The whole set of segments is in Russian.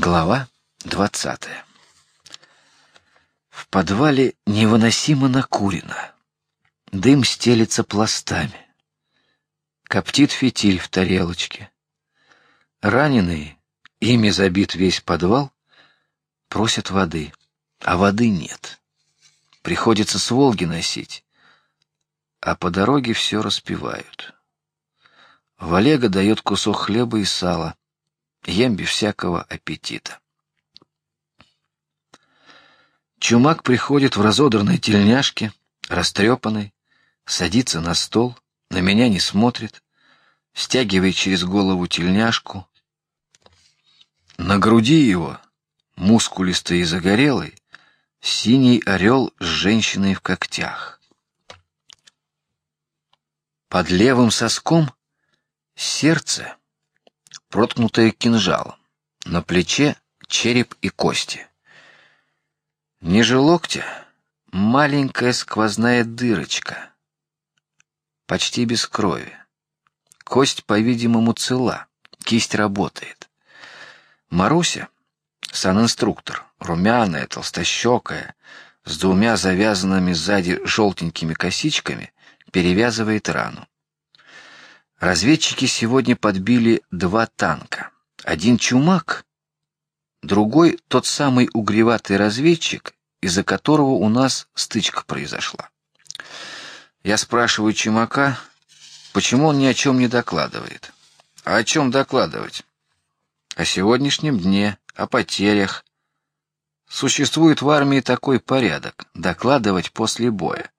Глава двадцатая. В подвале невыносимо накурено. Дым стелется пластами. Коптит фитиль в тарелочке. Раненые, ими забит весь подвал, просят воды, а воды нет. Приходится с Волги носить, а по дороге все распивают. Валега дает кусок хлеба и сала, ем без всякого аппетита. Чумак приходит в разодранной тельняшке, растрепанный, садится на стол, на меня не смотрит, стягивает через голову тельняшку. На груди его, мускулистый и загорелый, синий орел с женщиной в когтях. Под левым соском сердце проткнутое кинжалом, на плече череп и кости. Ниже локтя маленькая сквозная дырочка, почти без крови. Кость, по-видимому, цела, кисть работает. Маруся, санинструктор, румяная, толстощекая, с двумя завязанными сзади желтенькими косичками, перевязывает рану. Разведчики сегодня подбили два танка. Один чумак, другой тот самый угреватый разведчик, из-за которого у нас стычка произошла. Я спрашиваю чумака, почему он ни о чем не докладывает. А о чем докладывать? О сегодняшнем дне, о потерях. Существует в армии такой порядок: докладывать после боя.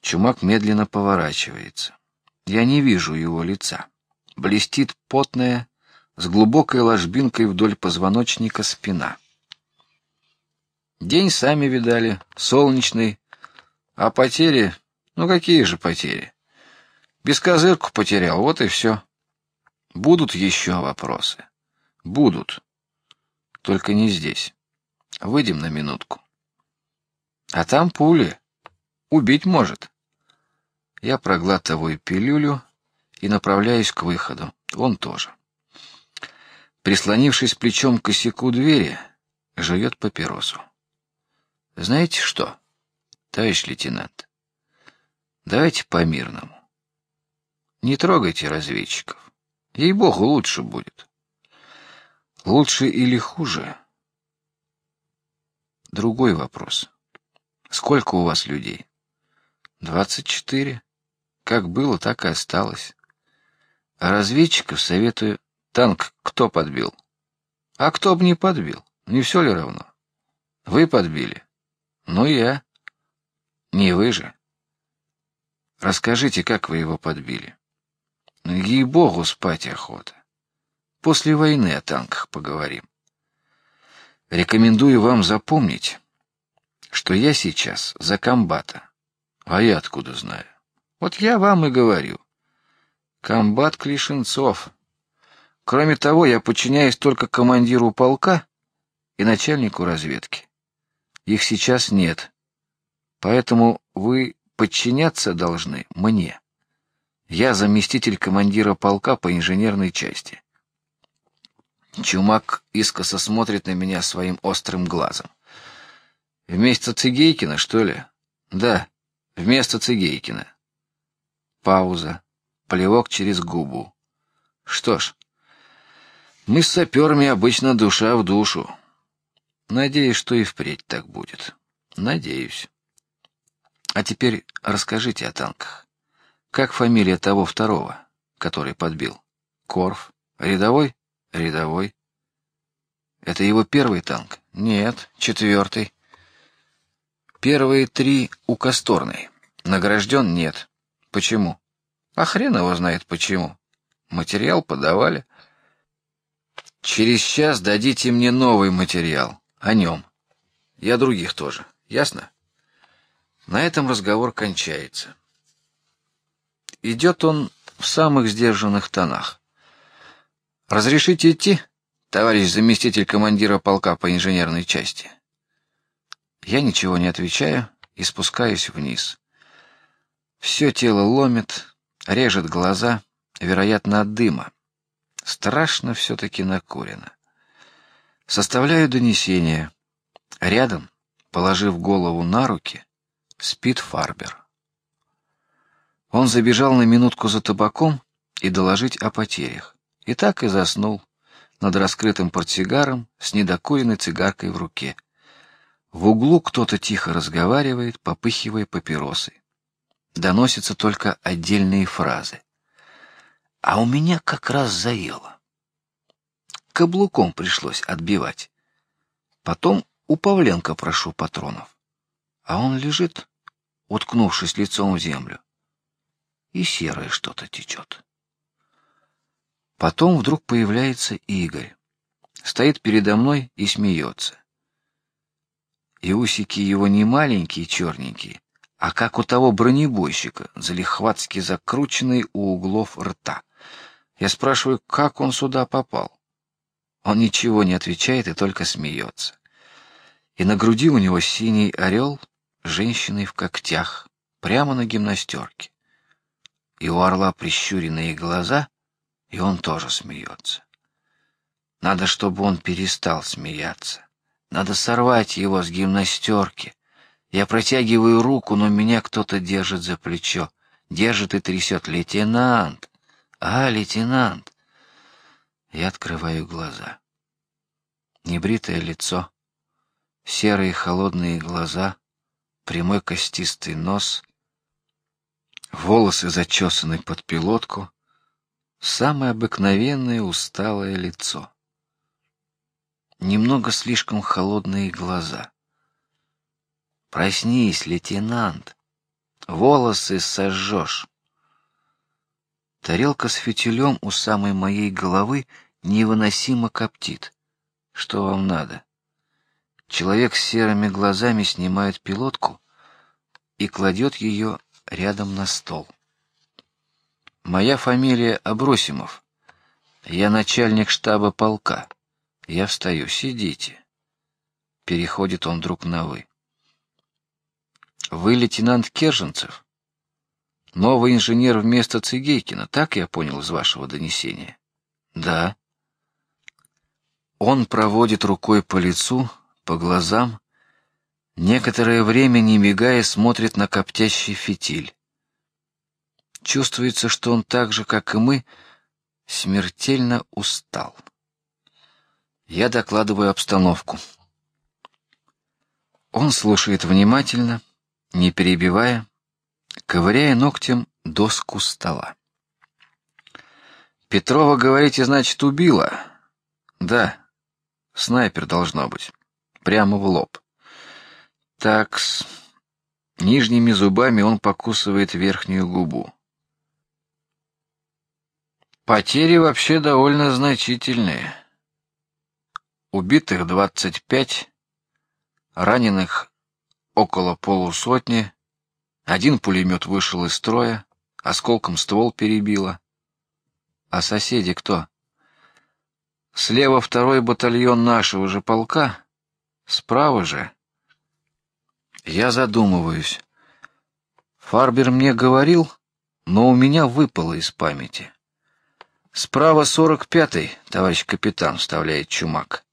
Чумак медленно поворачивается. Я не вижу его лица. Блестит потная, с глубокой ложбинкой вдоль позвоночника спина. День сами видали, солнечный, а потери, ну какие же потери? Без козырку потерял, вот и все. Будут еще вопросы, будут, только не здесь. Выйдем на минутку. А там пули, убить может. Я проглатываю пилюлю и направляюсь к выходу. Он тоже. Прислонившись плечом к косяку двери, жует папиросу. Знаете что, товарищ лейтенант, давайте по мирному. Не трогайте разведчиков. Ей богу, лучше будет. Лучше или хуже? Другой вопрос. Сколько у вас людей? Двадцать четыре. Как было, так и осталось. А разведчиков советую танк кто подбил? А кто бы не подбил? Не все ли равно? Вы подбили? Ну я. Не вы же. Расскажите, как вы его подбили? Ну ей богу спать охота. После войны о танках поговорим. Рекомендую вам запомнить, что я сейчас за комбата. А я откуда знаю? Вот я вам и говорю. Комбат Клишенцов. Кроме того, я подчиняюсь только командиру полка и начальнику разведки. Их сейчас нет, поэтому вы подчиняться должны мне. Я заместитель командира полка по инженерной части. Чумак искоса смотрит на меня своим острым глазом. Вместо Цигейкина, что ли? Да, вместо Цигейкина. Пауза. Плевок через губу. Что ж, мы с саперами обычно душа в душу. Надеюсь, что и впредь так будет. Надеюсь. А теперь расскажите о танках. Как фамилия того второго, который подбил? Корф. Рядовой? Рядовой. Это его первый танк? Нет, четвертый. Первые три у Косторной. Награжден нет. Почему? А хрен его знает почему. Материал подавали. Через час дадите мне новый материал о нем. Я других тоже. Ясно? На этом разговор кончается. Идет он в самых сдержанных тонах. Разрешите идти, товарищ заместитель командира полка по инженерной части. Я ничего не отвечаю и спускаюсь вниз. Все тело ломит, режет глаза, вероятно от дыма. Страшно все-таки накурено. Составляю донесение. Рядом, положив голову на руки, спит Фарбер. Он забежал на минутку за табаком и доложить о потерях. И так и заснул над раскрытым портсигаром с недокуренной цигаркой в руке. В углу кто-то тихо разговаривает, попыхивая папиросой. Доносятся только отдельные фразы. А у меня как раз заело. Каблуком пришлось отбивать. Потом у Павленко прошу патронов, а он лежит, уткнувшись лицом в землю, и серое что-то течет. Потом вдруг появляется Игорь, стоит передо мной и смеется. И усики его не маленькие, черненькие, а как у того бронебойщика, залихватски закрученные у углов рта. Я спрашиваю, как он сюда попал. Он ничего не отвечает и только смеется. И на груди у него синий орел, женщиной в когтях, прямо на гимнастерке. И у орла прищуренные глаза, и он тоже смеется. Надо, чтобы он перестал смеяться. Надо сорвать его с гимнастерки. Я протягиваю руку, но меня кто-то держит за плечо, держит и трясет. Лейтенант, а лейтенант. Я открываю глаза. Небритое лицо, серые холодные глаза, прямой костистый нос, волосы зачесаны под пилотку, самое обыкновенное усталое лицо, немного слишком холодные глаза. Проснись, лейтенант, волосы сожжешь. Тарелка с фитилем у самой моей головы невыносимо коптит. Что вам надо? Человек с серыми глазами снимает пилотку и кладет ее рядом на стол. Моя фамилия Абросимов. Я начальник штаба полка. Я встаю. Сидите. Переходит он вдруг на вы. Вы лейтенант Керженцев? Новый инженер вместо Цигейкина, так я понял из вашего донесения. Да. Он проводит рукой по лицу, по глазам, некоторое время не мигая смотрит на коптящий фитиль. Чувствуется, что он так же, как и мы, смертельно устал. Я докладываю обстановку. Он слушает внимательно, не перебивая, ковыряя ногтем доску стола. Петрова, говорите, значит, убила? Да, снайпер должно быть, прямо в лоб. Так, с нижними зубами он покусывает верхнюю губу. Потери вообще довольно значительные. Убитых двадцать пять, раненых около полусотни. Один пулемет вышел из строя, осколком ствол перебило. А соседи кто? Слева второй батальон нашего же полка, справа же. Я задумываюсь. Фарбер мне говорил, но у меня выпало из памяти. Справа сорок пятый, товарищ капитан, вставляет Чумак.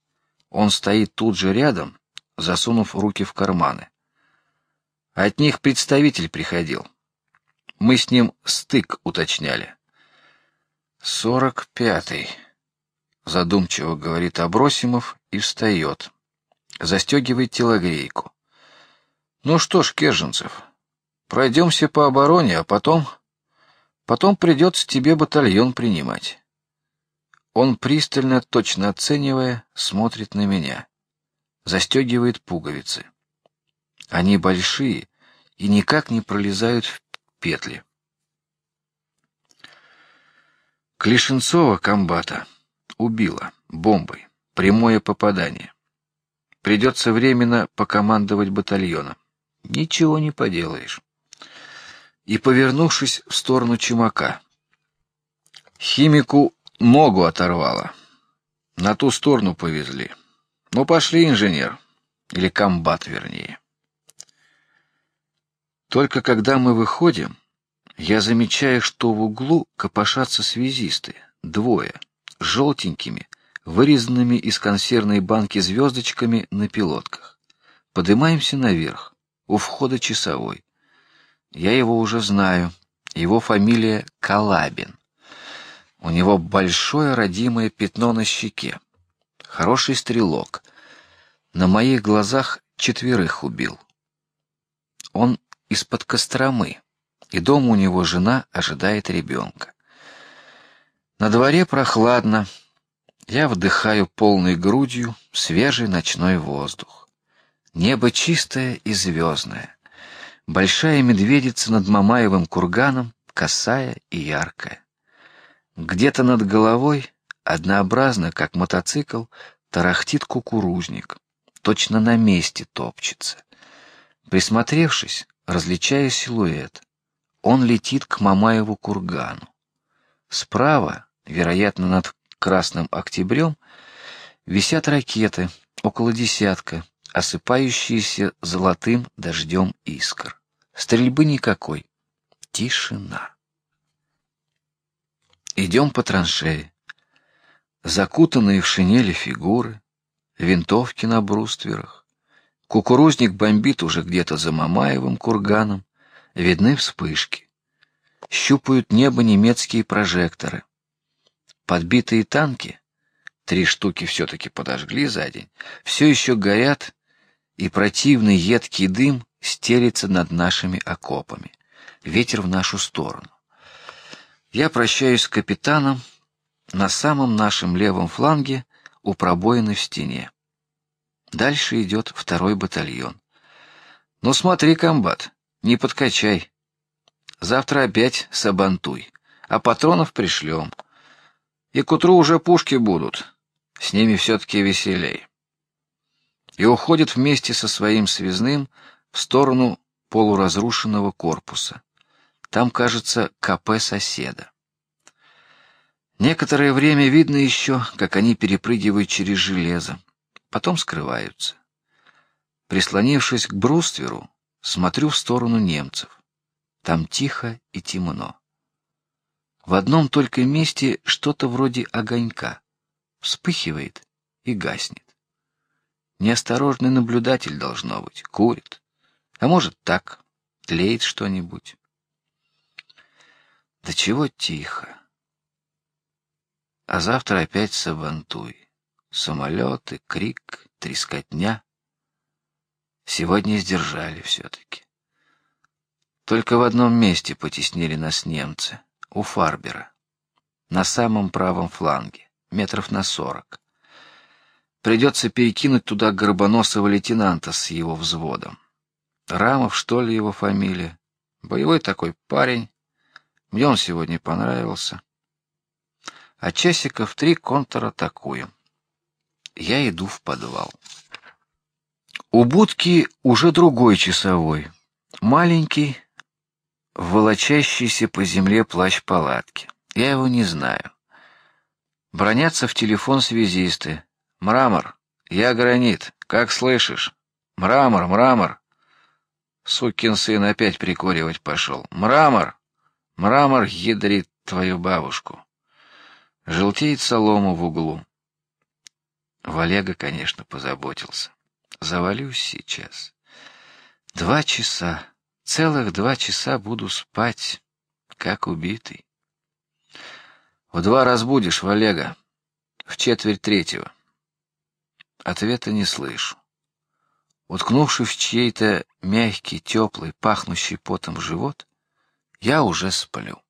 Он стоит тут же рядом, засунув руки в карманы. От них представитель приходил. Мы с ним стык уточняли. Сорок пятый, задумчиво говорит Абросимов и встает, застегивает телогрейку. Ну что ж, Керженцев, пройдемся по обороне, а потом Потом придется тебе батальон принимать. Он пристально, точно оценивая, смотрит на меня, застегивает пуговицы. Они большие и никак не пролезают в петли. Клишенцова комбата убила бомбой, прямое попадание. Придется временно покомандовать батальоном. Ничего не поделаешь и, повернувшись в сторону Чумака, химику ногу оторвало. На ту сторону повезли. Ну пошли, инженер, или комбат, вернее. Только когда мы выходим, я замечаю, что в углу копошатся связисты, двое, желтенькими, вырезанными из консервной банки звездочками на пилотках. Поднимаемся наверх. У входа часовой. Я его уже знаю. Его фамилия Калабин. У него большое родимое пятно на щеке. Хороший стрелок. На моих глазах четверых убил. Он из-под Костромы, и дома у него жена ожидает ребенка. На дворе прохладно. Я вдыхаю полной грудью свежий ночной воздух. Небо чистое и звездное. Большая медведица над Мамаевым курганом, косая и яркая. Где-то над головой, однообразно, как мотоцикл, тарахтит кукурузник, точно на месте топчется. Присмотревшись, различаю силуэт. Он летит к Мамаеву кургану. Справа, вероятно, над Красным Октябрем, висят ракеты, около десятка, осыпающиеся золотым дождем искр. Стрельбы никакой. Тишина. Идем по траншее. Закутанные в шинели фигуры, винтовки на брустверах. Кукурузник бомбит уже где-то за Мамаевым курганом. Видны вспышки. Щупают небо немецкие прожекторы. Подбитые танки, три штуки все-таки подожгли за день, все еще горят, и противный едкий дым стелится над нашими окопами. Ветер в нашу сторону. Я прощаюсь с капитаном на самом нашем левом фланге у пробоины в стене. Дальше идет второй батальон. Ну смотри, комбат, не подкачай. Завтра опять сабантуй, а патронов пришлем. И к утру уже пушки будут. С ними все-таки веселей. И уходит вместе со своим связным в сторону полуразрушенного корпуса. Там, кажется, КП соседа. Некоторое время видно еще, как они перепрыгивают через железо, потом скрываются. Прислонившись к брустверу, смотрю в сторону немцев. Там тихо и темно. В одном только месте что-то вроде огонька вспыхивает и гаснет. Неосторожный наблюдатель должно быть, курит, а может так, тлеет что-нибудь. Да чего тихо. А завтра опять сабантуй. Самолеты, крик, трескотня. Сегодня сдержали все-таки. Только в одном месте потеснили нас немцы, у Фарбера, на самом правом фланге, метров на сорок. Придется перекинуть туда горбоносого лейтенанта с его взводом. Рамов, что ли, его фамилия? Боевой такой парень, мне он сегодня понравился. А часиков три контратакуем. Я иду в подвал. У будки уже другой часовой, маленький, волочащийся по земле плащ палатки. Я его не знаю. Бронятся в телефон связисты. Мрамор, я гранит. Как слышишь? Мрамор, мрамор. Сукин сын опять прикуривать пошел. Мрамор. Мрамор ядрит твою бабушку. Желтеет солома в углу. Олега, конечно, позаботился. Завалюсь сейчас. Два часа, целых два часа буду спать, как убитый. В два разбудишь Олега, в четверть третьего. Ответа не слышу. Уткнувшись в чей-то мягкий, теплый, пахнущий потом живот, я уже сплю.